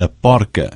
a porca.